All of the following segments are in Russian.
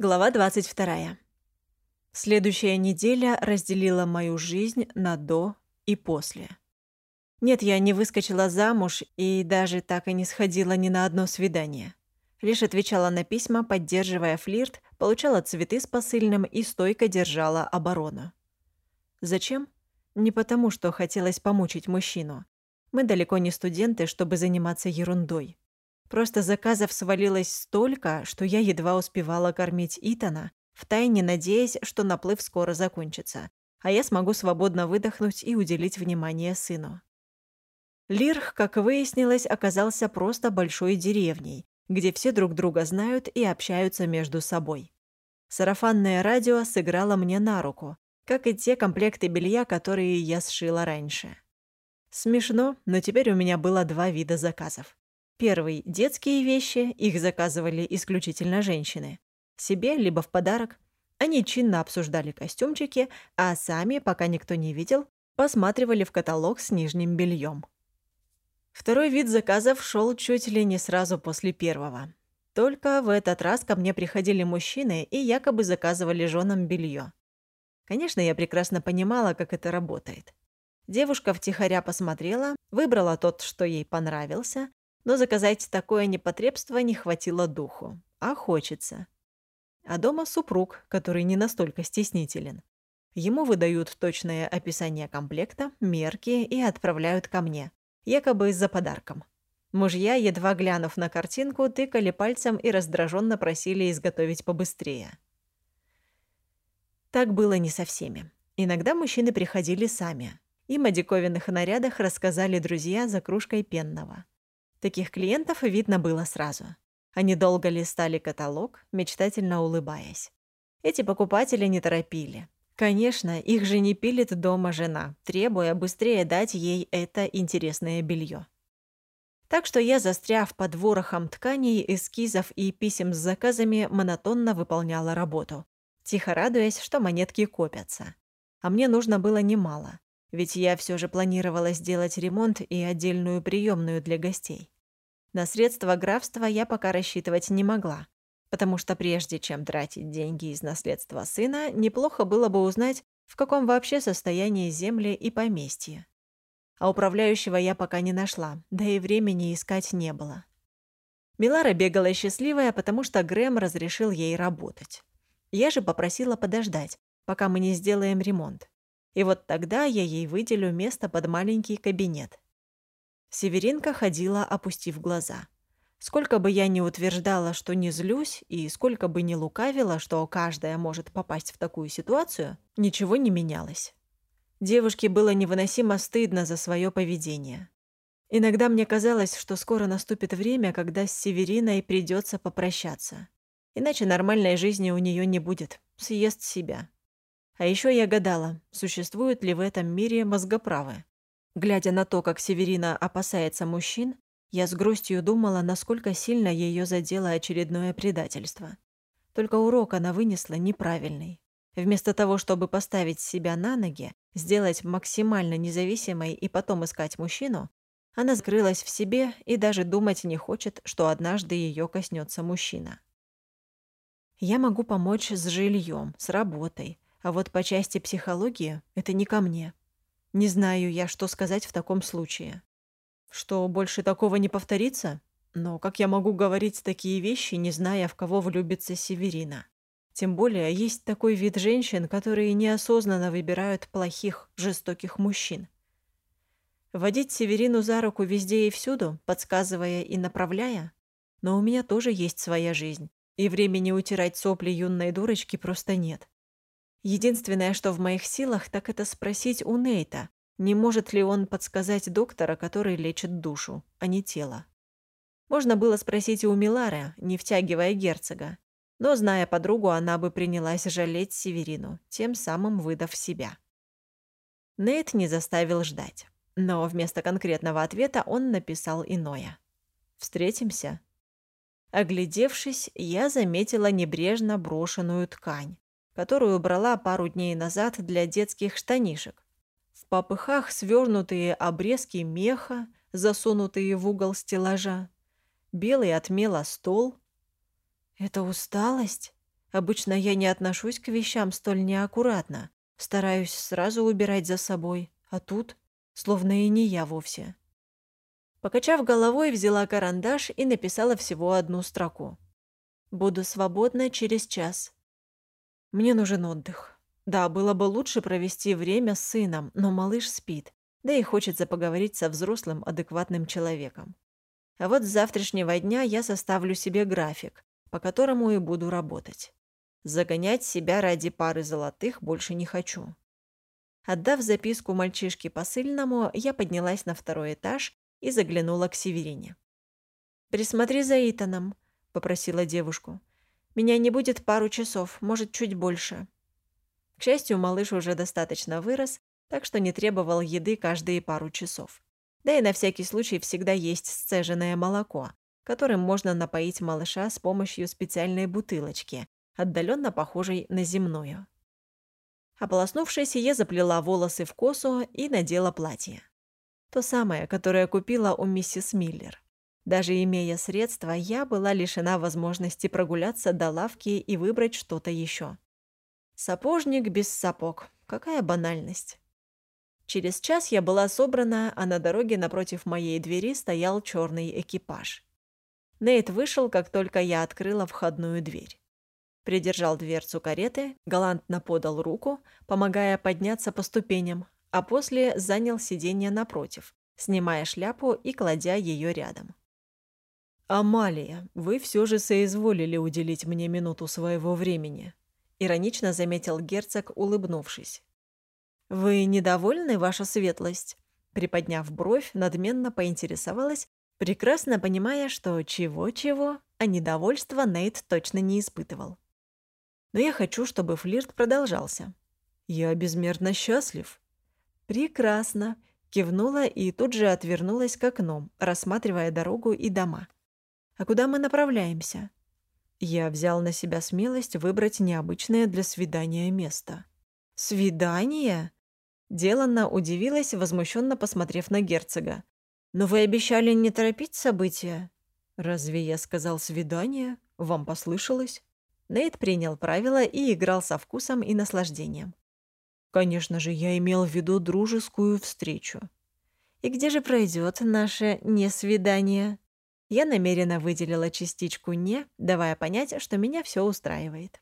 Глава 22. Следующая неделя разделила мою жизнь на «до» и «после». Нет, я не выскочила замуж и даже так и не сходила ни на одно свидание. Лишь отвечала на письма, поддерживая флирт, получала цветы с посыльным и стойко держала оборону. Зачем? Не потому, что хотелось помучить мужчину. Мы далеко не студенты, чтобы заниматься ерундой. Просто заказов свалилось столько, что я едва успевала кормить Итана, втайне надеясь, что наплыв скоро закончится, а я смогу свободно выдохнуть и уделить внимание сыну. Лирх, как выяснилось, оказался просто большой деревней, где все друг друга знают и общаются между собой. Сарафанное радио сыграло мне на руку, как и те комплекты белья, которые я сшила раньше. Смешно, но теперь у меня было два вида заказов. Первый – детские вещи, их заказывали исключительно женщины. Себе, либо в подарок. Они чинно обсуждали костюмчики, а сами, пока никто не видел, посматривали в каталог с нижним бельем. Второй вид заказов шел чуть ли не сразу после первого. Только в этот раз ко мне приходили мужчины и якобы заказывали женам белье. Конечно, я прекрасно понимала, как это работает. Девушка втихаря посмотрела, выбрала тот, что ей понравился, но заказать такое непотребство не хватило духу. А хочется. А дома супруг, который не настолько стеснителен. Ему выдают точное описание комплекта, мерки и отправляют ко мне, якобы за подарком. Мужья, едва глянув на картинку, тыкали пальцем и раздраженно просили изготовить побыстрее. Так было не со всеми. Иногда мужчины приходили сами. Им о диковинных нарядах рассказали друзья за кружкой пенного. Таких клиентов видно было сразу. Они долго листали каталог, мечтательно улыбаясь. Эти покупатели не торопили. Конечно, их же не пилит дома жена, требуя быстрее дать ей это интересное белье. Так что я, застряв под ворохом тканей, эскизов и писем с заказами, монотонно выполняла работу, тихо радуясь, что монетки копятся. А мне нужно было немало. Ведь я все же планировала сделать ремонт и отдельную приемную для гостей. На средства графства я пока рассчитывать не могла, потому что прежде чем тратить деньги из наследства сына, неплохо было бы узнать, в каком вообще состоянии земли и поместье. А управляющего я пока не нашла, да и времени искать не было. Милара бегала счастливая, потому что Грэм разрешил ей работать. Я же попросила подождать, пока мы не сделаем ремонт. И вот тогда я ей выделю место под маленький кабинет. Северинка ходила, опустив глаза. Сколько бы я ни утверждала, что не злюсь, и сколько бы ни лукавила, что каждая может попасть в такую ситуацию, ничего не менялось. Девушке было невыносимо стыдно за свое поведение. Иногда мне казалось, что скоро наступит время, когда с Севериной придется попрощаться. Иначе нормальной жизни у нее не будет, съест себя. А еще я гадала, существуют ли в этом мире мозгоправы. Глядя на то, как Северина опасается мужчин, я с грустью думала, насколько сильно ее задело очередное предательство. Только урок она вынесла неправильный. Вместо того, чтобы поставить себя на ноги, сделать максимально независимой и потом искать мужчину, она скрылась в себе и даже думать не хочет, что однажды ее коснется мужчина. Я могу помочь с жильем, с работой, а вот по части психологии это не ко мне. Не знаю я, что сказать в таком случае. Что больше такого не повторится? Но как я могу говорить такие вещи, не зная, в кого влюбится Северина? Тем более есть такой вид женщин, которые неосознанно выбирают плохих, жестоких мужчин. Водить Северину за руку везде и всюду, подсказывая и направляя? Но у меня тоже есть своя жизнь, и времени утирать сопли юной дурочки просто нет. Единственное, что в моих силах, так это спросить у Нейта, не может ли он подсказать доктора, который лечит душу, а не тело. Можно было спросить и у Милары, не втягивая герцога. Но, зная подругу, она бы принялась жалеть Северину, тем самым выдав себя. Нейт не заставил ждать. Но вместо конкретного ответа он написал иное. «Встретимся?» Оглядевшись, я заметила небрежно брошенную ткань которую брала пару дней назад для детских штанишек. В попыхах свернутые обрезки меха, засунутые в угол стеллажа, белый от мела стол. «Это усталость?» Обычно я не отношусь к вещам столь неаккуратно. Стараюсь сразу убирать за собой. А тут словно и не я вовсе. Покачав головой, взяла карандаш и написала всего одну строку. «Буду свободна через час. Мне нужен отдых. Да, было бы лучше провести время с сыном, но малыш спит, да и хочется поговорить со взрослым, адекватным человеком. А вот с завтрашнего дня я составлю себе график, по которому и буду работать. Загонять себя ради пары золотых больше не хочу. Отдав записку мальчишке посыльному, я поднялась на второй этаж и заглянула к Северине. «Присмотри за Итаном», — попросила девушку. «Меня не будет пару часов, может, чуть больше». К счастью, малыш уже достаточно вырос, так что не требовал еды каждые пару часов. Да и на всякий случай всегда есть сцеженное молоко, которым можно напоить малыша с помощью специальной бутылочки, отдаленно похожей на земную. Ополоснувшись, я заплела волосы в косу и надела платье. То самое, которое купила у миссис Миллер. Даже имея средства, я была лишена возможности прогуляться до лавки и выбрать что-то еще. Сапожник без сапог. Какая банальность. Через час я была собрана, а на дороге напротив моей двери стоял черный экипаж. Нейт вышел, как только я открыла входную дверь придержал дверцу кареты, галантно подал руку, помогая подняться по ступеням, а после занял сиденье напротив, снимая шляпу и кладя ее рядом. «Амалия, вы все же соизволили уделить мне минуту своего времени», — иронично заметил герцог, улыбнувшись. «Вы недовольны, ваша светлость?» Приподняв бровь, надменно поинтересовалась, прекрасно понимая, что чего-чего, а недовольства Нейт точно не испытывал но я хочу, чтобы флирт продолжался. Я безмерно счастлив. Прекрасно. Кивнула и тут же отвернулась к окну, рассматривая дорогу и дома. А куда мы направляемся? Я взял на себя смелость выбрать необычное для свидания место. «Свидание?» Деланна удивилась, возмущенно посмотрев на герцога. «Но вы обещали не торопить события». «Разве я сказал свидание? Вам послышалось?» Нейт принял правила и играл со вкусом и наслаждением. Конечно же, я имел в виду дружескую встречу. И где же пройдет наше несвидание? Я намеренно выделила частичку «не», давая понять, что меня все устраивает.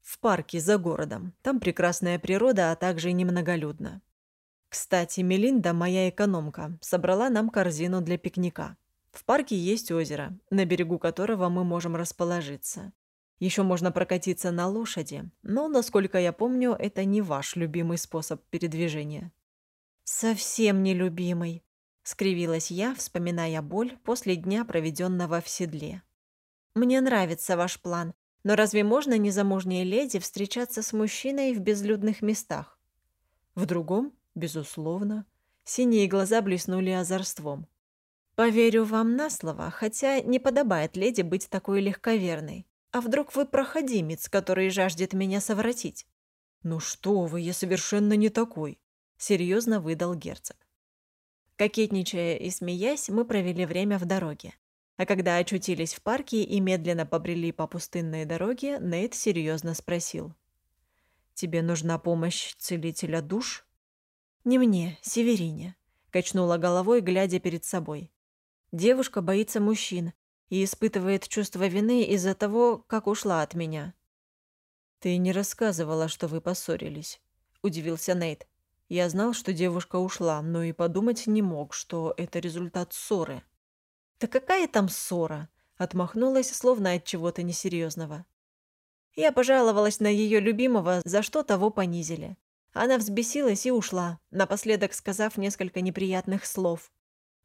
В парке за городом. Там прекрасная природа, а также немноголюдно. Кстати, Мелинда, моя экономка, собрала нам корзину для пикника. В парке есть озеро, на берегу которого мы можем расположиться. Еще можно прокатиться на лошади, но, насколько я помню, это не ваш любимый способ передвижения». «Совсем не любимый», — скривилась я, вспоминая боль после дня, проведенного в седле. «Мне нравится ваш план, но разве можно незамужней леди встречаться с мужчиной в безлюдных местах?» «В другом, безусловно». Синие глаза блеснули озорством. «Поверю вам на слово, хотя не подобает леди быть такой легковерной. А вдруг вы проходимец, который жаждет меня совратить? Ну что вы, я совершенно не такой, серьезно выдал герцог. Кокетничая и смеясь, мы провели время в дороге. А когда очутились в парке и медленно побрели по пустынной дороге, Нейт серьезно спросил. «Тебе нужна помощь целителя душ?» «Не мне, Северине», — качнула головой, глядя перед собой. «Девушка боится мужчин, и испытывает чувство вины из-за того, как ушла от меня. «Ты не рассказывала, что вы поссорились», — удивился Нейт. «Я знал, что девушка ушла, но и подумать не мог, что это результат ссоры». «Да какая там ссора?» — отмахнулась, словно от чего-то несерьезного. Я пожаловалась на ее любимого, за что того понизили. Она взбесилась и ушла, напоследок сказав несколько неприятных слов.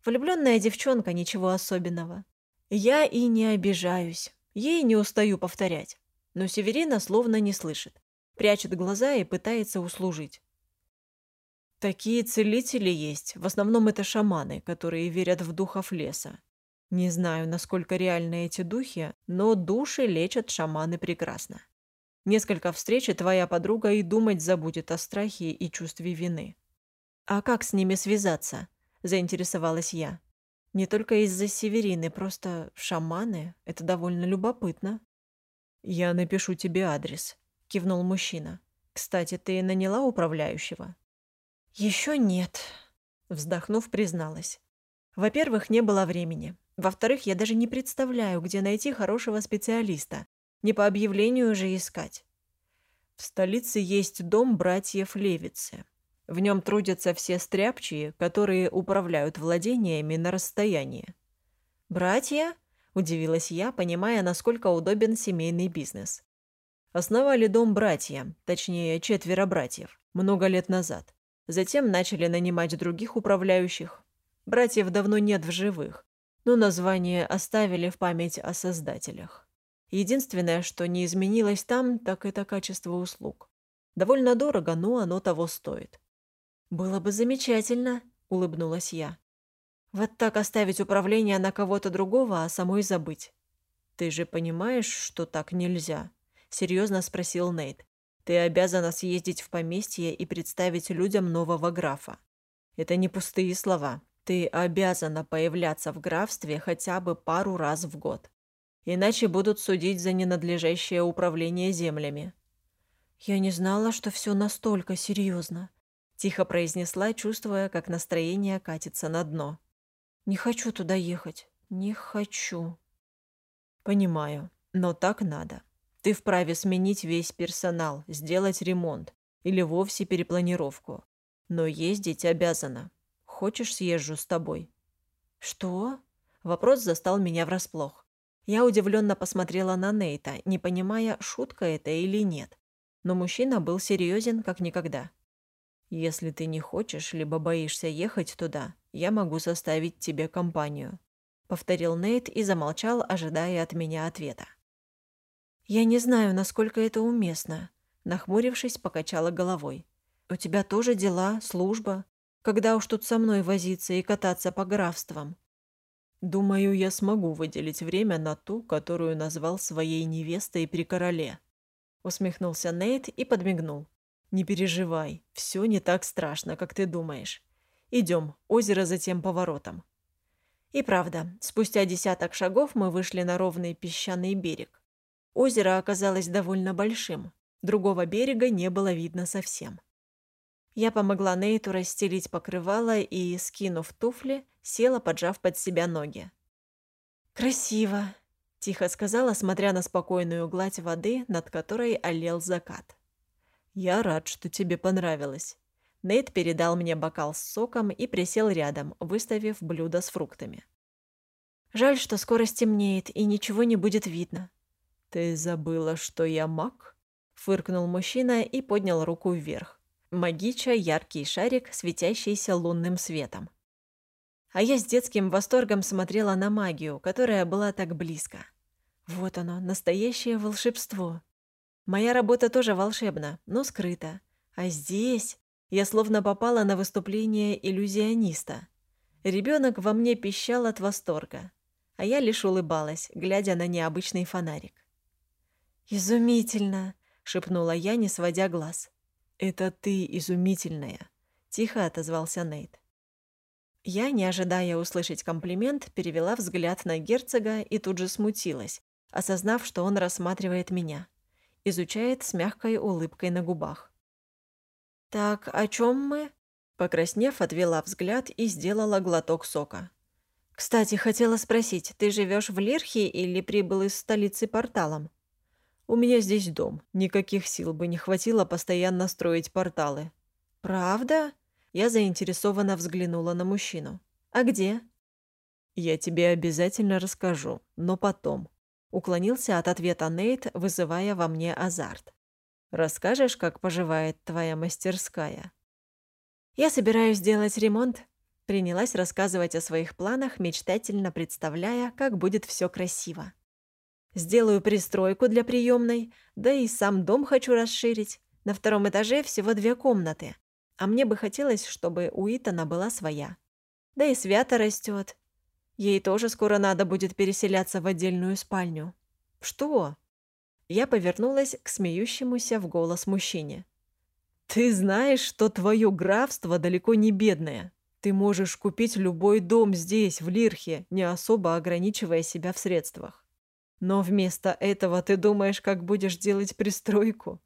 Влюбленная девчонка, ничего особенного. Я и не обижаюсь. Ей не устаю повторять. Но Северина словно не слышит. Прячет глаза и пытается услужить. Такие целители есть. В основном это шаманы, которые верят в духов леса. Не знаю, насколько реальны эти духи, но души лечат шаманы прекрасно. Несколько встреч, и твоя подруга и думать забудет о страхе и чувстве вины. «А как с ними связаться?» – заинтересовалась я. Не только из-за Северины, просто шаманы — это довольно любопытно. «Я напишу тебе адрес», — кивнул мужчина. «Кстати, ты наняла управляющего?» «Еще нет», — вздохнув, призналась. «Во-первых, не было времени. Во-вторых, я даже не представляю, где найти хорошего специалиста. Не по объявлению же искать. В столице есть дом братьев Левицы. В нем трудятся все стряпчие, которые управляют владениями на расстоянии. «Братья?» – удивилась я, понимая, насколько удобен семейный бизнес. Основали дом братья, точнее, четверо братьев, много лет назад. Затем начали нанимать других управляющих. Братьев давно нет в живых, но название оставили в память о создателях. Единственное, что не изменилось там, так это качество услуг. Довольно дорого, но оно того стоит. «Было бы замечательно», — улыбнулась я. «Вот так оставить управление на кого-то другого, а самой забыть». «Ты же понимаешь, что так нельзя?» — серьезно спросил Нейт. «Ты обязана съездить в поместье и представить людям нового графа. Это не пустые слова. Ты обязана появляться в графстве хотя бы пару раз в год. Иначе будут судить за ненадлежащее управление землями». «Я не знала, что все настолько серьезно», Тихо произнесла, чувствуя, как настроение катится на дно. «Не хочу туда ехать. Не хочу». «Понимаю, но так надо. Ты вправе сменить весь персонал, сделать ремонт или вовсе перепланировку. Но ездить обязана. Хочешь, съезжу с тобой?» «Что?» Вопрос застал меня врасплох. Я удивленно посмотрела на Нейта, не понимая, шутка это или нет. Но мужчина был серьезен, как никогда. Если ты не хочешь, либо боишься ехать туда, я могу составить тебе компанию», — повторил Нейт и замолчал, ожидая от меня ответа. «Я не знаю, насколько это уместно», — нахмурившись, покачала головой. «У тебя тоже дела, служба. Когда уж тут со мной возиться и кататься по графствам?» «Думаю, я смогу выделить время на ту, которую назвал своей невестой при короле», — усмехнулся Нейт и подмигнул. «Не переживай, все не так страшно, как ты думаешь. Идем, озеро за тем поворотом». И правда, спустя десяток шагов мы вышли на ровный песчаный берег. Озеро оказалось довольно большим, другого берега не было видно совсем. Я помогла Нейту расстелить покрывало и, скинув туфли, села, поджав под себя ноги. «Красиво», — тихо сказала, смотря на спокойную гладь воды, над которой олел закат. «Я рад, что тебе понравилось». Нейт передал мне бокал с соком и присел рядом, выставив блюдо с фруктами. «Жаль, что скоро стемнеет, и ничего не будет видно». «Ты забыла, что я маг?» — фыркнул мужчина и поднял руку вверх. Магича — яркий шарик, светящийся лунным светом. А я с детским восторгом смотрела на магию, которая была так близко. Вот оно, настоящее волшебство. Моя работа тоже волшебна, но скрыта. А здесь я словно попала на выступление иллюзиониста. Ребенок во мне пищал от восторга, а я лишь улыбалась, глядя на необычный фонарик. «Изумительно!» — шепнула я, не сводя глаз. «Это ты изумительная!» — тихо отозвался Нейт. Я, не ожидая услышать комплимент, перевела взгляд на герцога и тут же смутилась, осознав, что он рассматривает меня изучает с мягкой улыбкой на губах. «Так, о чем мы?» Покраснев, отвела взгляд и сделала глоток сока. «Кстати, хотела спросить, ты живешь в Лирхе или прибыл из столицы порталом?» «У меня здесь дом. Никаких сил бы не хватило постоянно строить порталы». «Правда?» Я заинтересованно взглянула на мужчину. «А где?» «Я тебе обязательно расскажу, но потом. Уклонился от ответа Нейт, вызывая во мне азарт. «Расскажешь, как поживает твоя мастерская?» «Я собираюсь сделать ремонт», — принялась рассказывать о своих планах, мечтательно представляя, как будет все красиво. «Сделаю пристройку для приемной, да и сам дом хочу расширить. На втором этаже всего две комнаты, а мне бы хотелось, чтобы у Итана была своя. Да и Свята растет, Ей тоже скоро надо будет переселяться в отдельную спальню. Что? Я повернулась к смеющемуся в голос мужчине. Ты знаешь, что твое графство далеко не бедное. Ты можешь купить любой дом здесь, в Лирхе, не особо ограничивая себя в средствах. Но вместо этого ты думаешь, как будешь делать пристройку.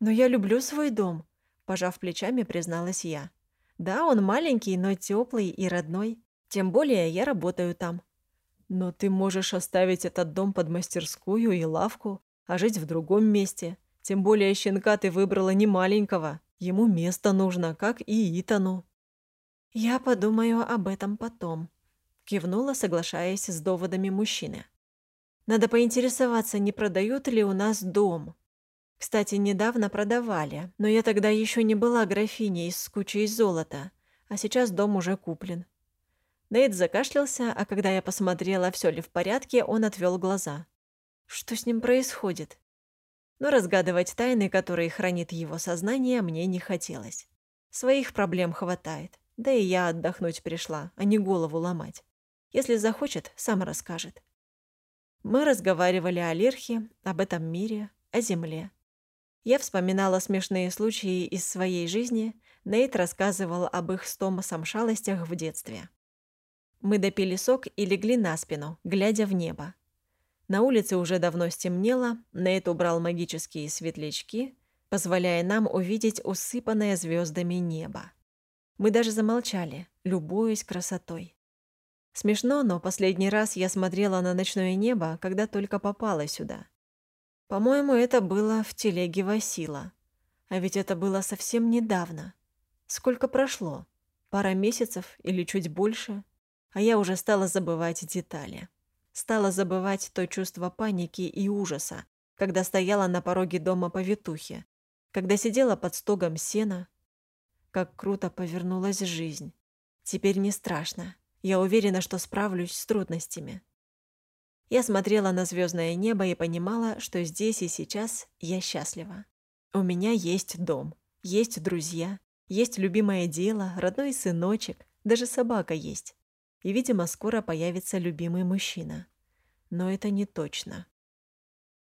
Но я люблю свой дом, пожав плечами, призналась я. Да, он маленький, но теплый и родной. Тем более я работаю там. Но ты можешь оставить этот дом под мастерскую и лавку, а жить в другом месте. Тем более щенка ты выбрала не маленького. Ему место нужно, как и Итану. Я подумаю об этом потом, кивнула, соглашаясь с доводами мужчины. Надо поинтересоваться, не продают ли у нас дом. Кстати, недавно продавали, но я тогда еще не была графиней с кучей золота, а сейчас дом уже куплен. Нейт закашлялся, а когда я посмотрела, все ли в порядке, он отвел глаза. Что с ним происходит? Но разгадывать тайны, которые хранит его сознание, мне не хотелось. Своих проблем хватает. Да и я отдохнуть пришла, а не голову ломать. Если захочет, сам расскажет. Мы разговаривали о Лирхе, об этом мире, о Земле. Я вспоминала смешные случаи из своей жизни, Нейт рассказывал об их с Томасом шалостях в детстве. Мы допили сок и легли на спину, глядя в небо. На улице уже давно стемнело, Нейт убрал магические светлячки, позволяя нам увидеть усыпанное звездами небо. Мы даже замолчали, любуясь красотой. Смешно, но последний раз я смотрела на ночное небо, когда только попала сюда. По-моему, это было в телеге Васила. А ведь это было совсем недавно. Сколько прошло? Пара месяцев или чуть больше? А я уже стала забывать детали. Стала забывать то чувство паники и ужаса, когда стояла на пороге дома повитухи, когда сидела под стогом сена. Как круто повернулась жизнь. Теперь не страшно. Я уверена, что справлюсь с трудностями. Я смотрела на звездное небо и понимала, что здесь и сейчас я счастлива. У меня есть дом, есть друзья, есть любимое дело, родной сыночек, даже собака есть. И, видимо, скоро появится любимый мужчина. Но это не точно.